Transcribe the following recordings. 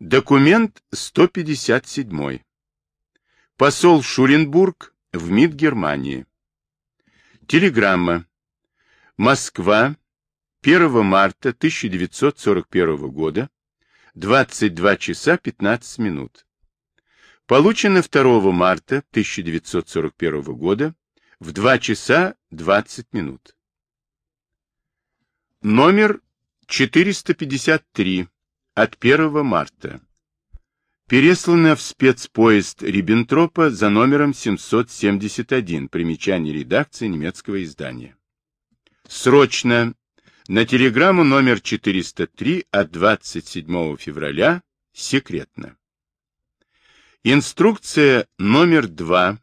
Документ 157. Посол Шуленбург в МИД Германии. Телеграмма. Москва. 1 марта 1941 года. 22 часа 15 минут. Получено 2 марта 1941 года в 2 часа 20 минут. Номер 453 от 1 марта. Переслано в спецпоезд Риббентропа за номером 771, примечание редакции немецкого издания. Срочно на телеграмму номер 403 от 27 февраля, секретно. Инструкция номер 2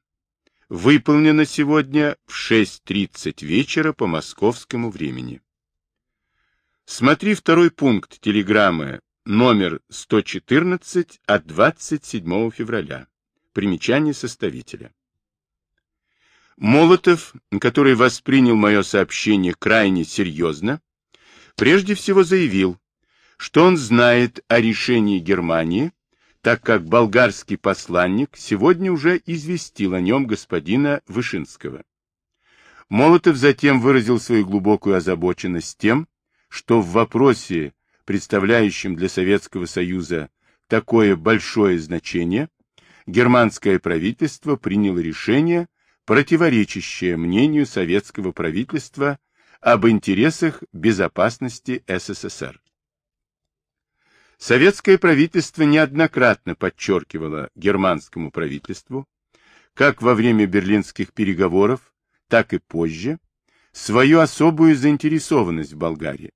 выполнена сегодня в 6.30 вечера по московскому времени. Смотри второй пункт телеграммы номер 114 от 27 февраля. Примечание составителя. Молотов, который воспринял мое сообщение крайне серьезно, прежде всего заявил, что он знает о решении Германии, так как болгарский посланник сегодня уже известил о нем господина Вышинского. Молотов затем выразил свою глубокую озабоченность тем, что в вопросе представляющим для Советского Союза такое большое значение, германское правительство приняло решение, противоречащее мнению советского правительства об интересах безопасности СССР. Советское правительство неоднократно подчеркивало германскому правительству, как во время берлинских переговоров, так и позже, свою особую заинтересованность в Болгарии.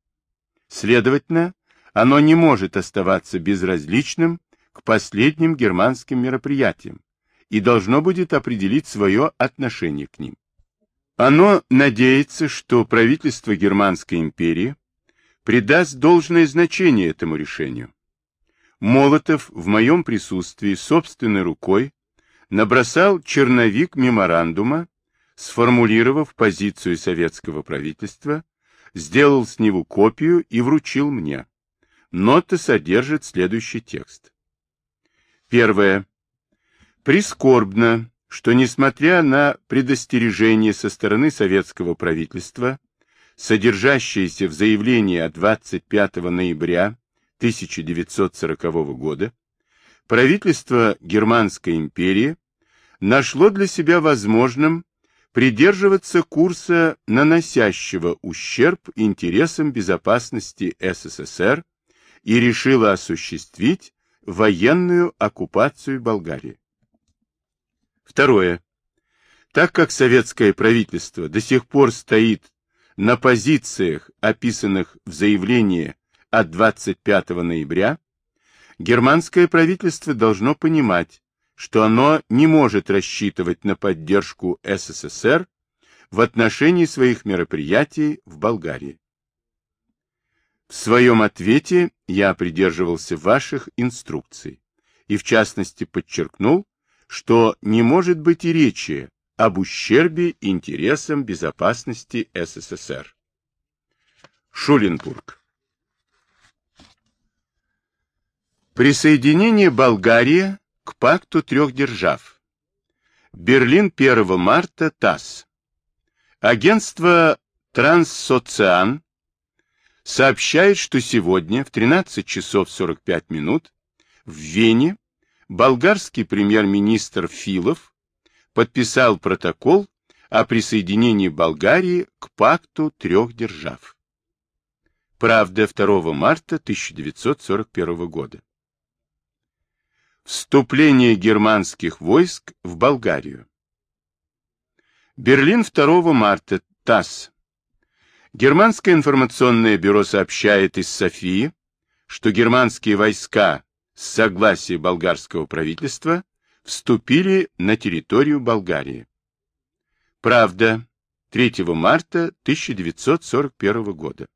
Следовательно, оно не может оставаться безразличным к последним германским мероприятиям и должно будет определить свое отношение к ним. Оно надеется, что правительство Германской империи придаст должное значение этому решению. Молотов в моем присутствии собственной рукой набросал черновик меморандума, сформулировав позицию советского правительства, сделал с него копию и вручил мне. Нота содержит следующий текст. Первое. Прискорбно, что несмотря на предостережение со стороны советского правительства, содержащееся в заявлении от 25 ноября 1940 года, правительство Германской империи нашло для себя возможным придерживаться курса, наносящего ущерб интересам безопасности СССР и решила осуществить военную оккупацию Болгарии. Второе. Так как советское правительство до сих пор стоит на позициях, описанных в заявлении от 25 ноября, германское правительство должно понимать, что оно не может рассчитывать на поддержку СССР в отношении своих мероприятий в Болгарии. В своем ответе я придерживался ваших инструкций и в частности подчеркнул, что не может быть и речи об ущербе интересам безопасности СССР. Шуленбург Присоединение Болгарии к пакту трех держав. Берлин 1 марта ТАСС. Агентство Транссоциан сообщает, что сегодня в 13 часов 45 минут в Вене болгарский премьер-министр Филов подписал протокол о присоединении Болгарии к пакту трех держав. Правда, 2 марта 1941 года. Вступление германских войск в Болгарию. Берлин 2 марта. ТАСС. Германское информационное бюро сообщает из Софии, что германские войска с согласия болгарского правительства вступили на территорию Болгарии. Правда, 3 марта 1941 года.